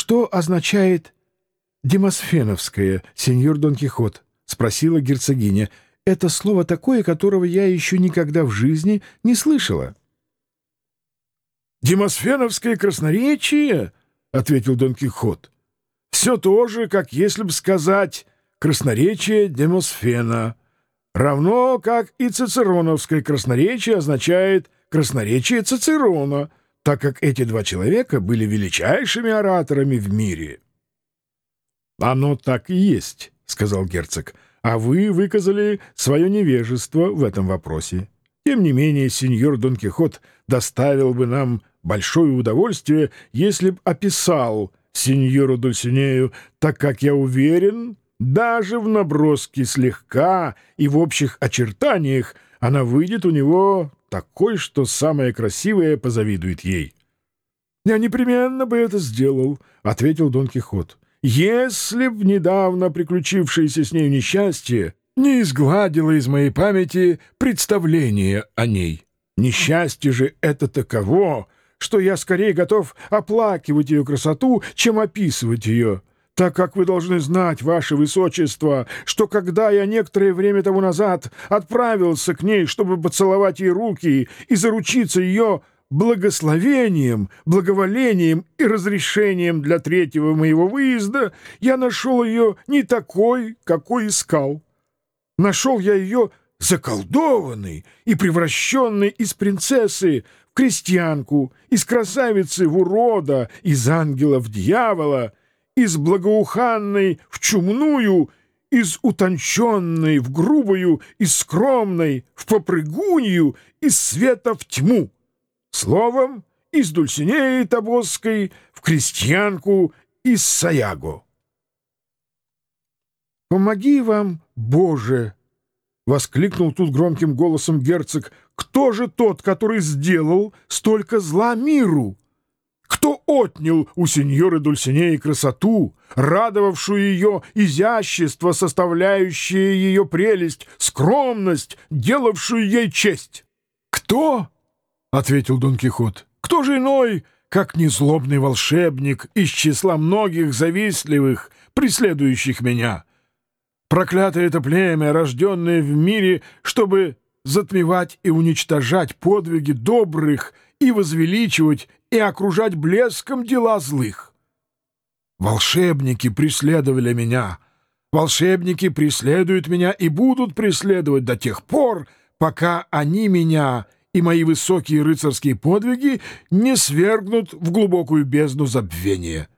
«Что означает демосфеновское, сеньор Дон Кихот?» — спросила герцогиня. «Это слово такое, которого я еще никогда в жизни не слышала». «Демосфеновское красноречие?» — ответил Дон Кихот. «Все то же, как если бы сказать красноречие Демосфена, равно как и цицероновское красноречие означает красноречие Цицерона» так как эти два человека были величайшими ораторами в мире. «Оно так и есть», — сказал герцог, — «а вы выказали свое невежество в этом вопросе. Тем не менее, сеньор Дон Кихот доставил бы нам большое удовольствие, если б описал сеньору Дульсинею, так как я уверен, даже в наброске слегка и в общих очертаниях она выйдет у него такой, что самая красивая позавидует ей. — Я непременно бы это сделал, — ответил Дон Кихот, — если б недавно приключившееся с нею несчастье не изгладило из моей памяти представление о ней. Несчастье же это таково, что я скорее готов оплакивать ее красоту, чем описывать ее так как вы должны знать, ваше высочество, что когда я некоторое время тому назад отправился к ней, чтобы поцеловать ей руки и заручиться ее благословением, благоволением и разрешением для третьего моего выезда, я нашел ее не такой, какой искал. Нашел я ее заколдованной и превращенной из принцессы в крестьянку, из красавицы в урода, из ангела в дьявола — из благоуханной в чумную, из утонченной в грубую, из скромной в попрыгунью, из света в тьму. Словом, из Дульсинеи Тобосской в крестьянку из Саяго. «Помоги вам, Боже!» — воскликнул тут громким голосом герцог. «Кто же тот, который сделал столько зла миру?» Кто отнял у сеньоры Дульсинеи красоту, радовавшую ее изящество, составляющее ее прелесть, скромность, делавшую ей честь? «Кто?» — ответил Дон Кихот. «Кто же иной, как незлобный волшебник из числа многих завистливых, преследующих меня? Проклятое это племя, рожденное в мире, чтобы затмевать и уничтожать подвиги добрых и возвеличивать и окружать блеском дела злых. Волшебники преследовали меня. Волшебники преследуют меня и будут преследовать до тех пор, пока они меня и мои высокие рыцарские подвиги не свергнут в глубокую бездну забвения.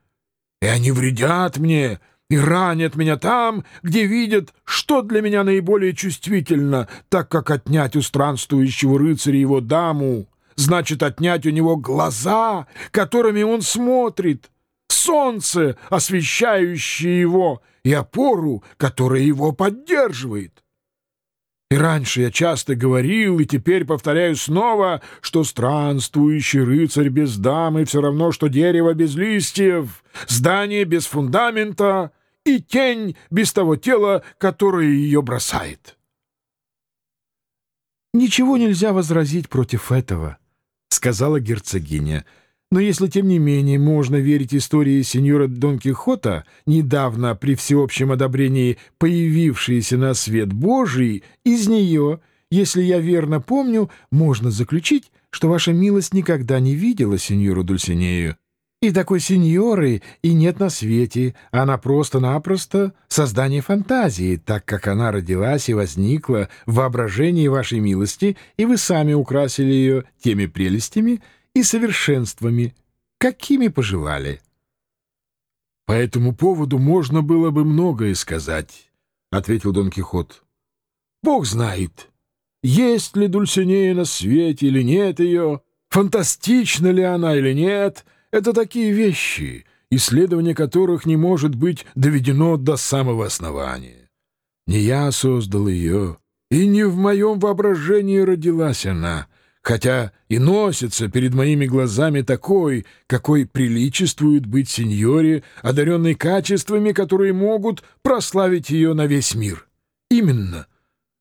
И они вредят мне и ранят меня там, где видят, что для меня наиболее чувствительно, так как отнять у странствующего рыцаря его даму значит отнять у него глаза, которыми он смотрит, солнце, освещающее его, и опору, которая его поддерживает. И раньше я часто говорил, и теперь повторяю снова, что странствующий рыцарь без дамы все равно, что дерево без листьев, здание без фундамента и тень без того тела, которое ее бросает. Ничего нельзя возразить против этого, сказала герцогиня. Но если, тем не менее, можно верить истории сеньора Дон Кихота, недавно при всеобщем одобрении появившейся на свет Божий, из нее, если я верно помню, можно заключить, что ваша милость никогда не видела сеньору Дульсинею. И такой сеньоры и нет на свете, она просто-напросто создание фантазии, так как она родилась и возникла в воображении вашей милости, и вы сами украсили ее теми прелестями и совершенствами, какими пожелали. — По этому поводу можно было бы многое сказать, — ответил Дон Кихот. — Бог знает, есть ли Дульсинея на свете или нет ее, фантастична ли она или нет — это такие вещи, исследование которых не может быть доведено до самого основания. Не я создал ее, и не в моем воображении родилась она, хотя и носится перед моими глазами такой, какой приличествует быть сеньоре, одаренной качествами, которые могут прославить ее на весь мир. Именно.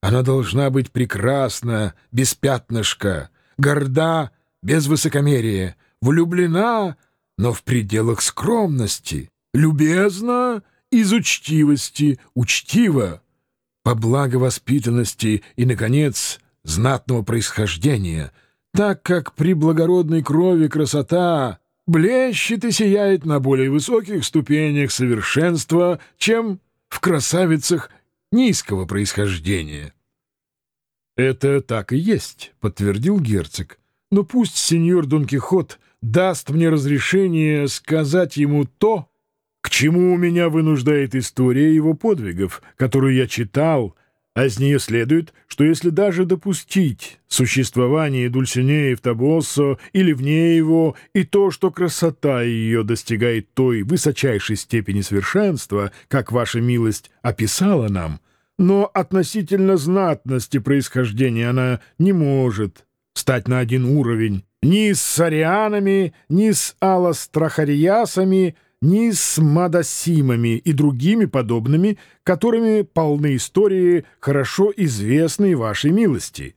Она должна быть прекрасна, без пятнышка, горда, без высокомерия, влюблена, но в пределах скромности, любезно из учтивости, учтиво, по благовоспитанности и, наконец, знатного происхождения, так как при благородной крови красота блещет и сияет на более высоких ступенях совершенства, чем в красавицах низкого происхождения. «Это так и есть», — подтвердил герцог. «Но пусть сеньор Дон Кихот даст мне разрешение сказать ему то, к чему меня вынуждает история его подвигов, которую я читал, а из нее следует, что если даже допустить существование Дульсинеи в Табоссо или вне его, и то, что красота ее достигает той высочайшей степени совершенства, как ваша милость описала нам, но относительно знатности происхождения она не может стать на один уровень ни с сарианами, ни с аластрахариасами, ни с мадасимами и другими подобными, которыми полны истории, хорошо известные вашей милости.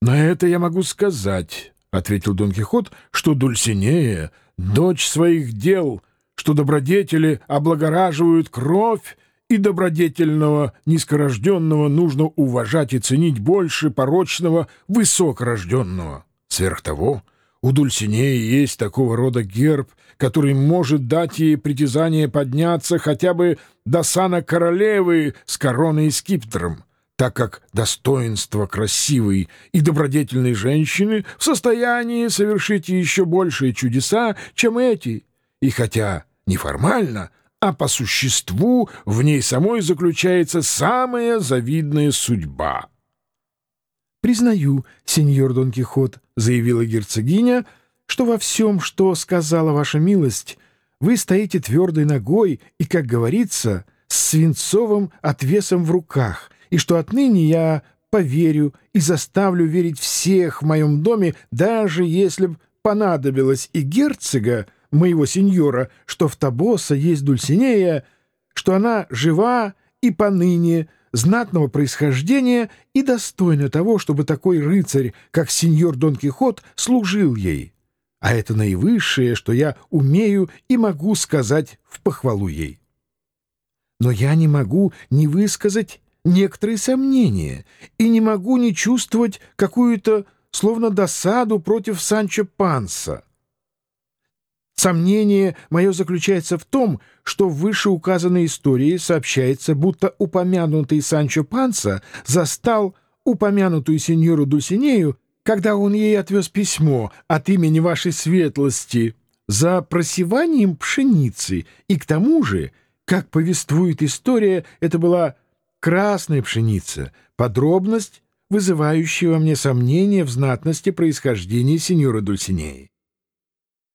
«На это я могу сказать», — ответил Дон Кихот, — «что Дульсинея — дочь своих дел, что добродетели облагораживают кровь, и добродетельного низкорожденного нужно уважать и ценить больше порочного высокорожденного. Сверх того — у Дульсинеи есть такого рода герб, который может дать ей притязание подняться хотя бы до сана королевы с короной и скипетром, так как достоинство красивой и добродетельной женщины в состоянии совершить еще большие чудеса, чем эти. И хотя неформально, а по существу в ней самой заключается самая завидная судьба. «Признаю, сеньор Дон Кихот», — заявила герцогиня, — «что во всем, что сказала ваша милость, вы стоите твердой ногой и, как говорится, с свинцовым отвесом в руках, и что отныне я поверю и заставлю верить всех в моем доме, даже если б понадобилось и герцога, моего сеньора, что в Табоса есть Дульсинея, что она жива и поныне, знатного происхождения и достойна того, чтобы такой рыцарь, как сеньор Дон Кихот, служил ей. А это наивысшее, что я умею и могу сказать в похвалу ей. Но я не могу не высказать некоторые сомнения и не могу не чувствовать какую-то словно досаду против Санчо Панса. Сомнение мое заключается в том, что в вышеуказанной истории сообщается, будто упомянутый Санчо Панса застал упомянутую сеньору Дульсинею, когда он ей отвез письмо от имени вашей светлости за просеванием пшеницы, и к тому же, как повествует история, это была красная пшеница, подробность, вызывающая во мне сомнения в знатности происхождения сеньора Дульсинеи.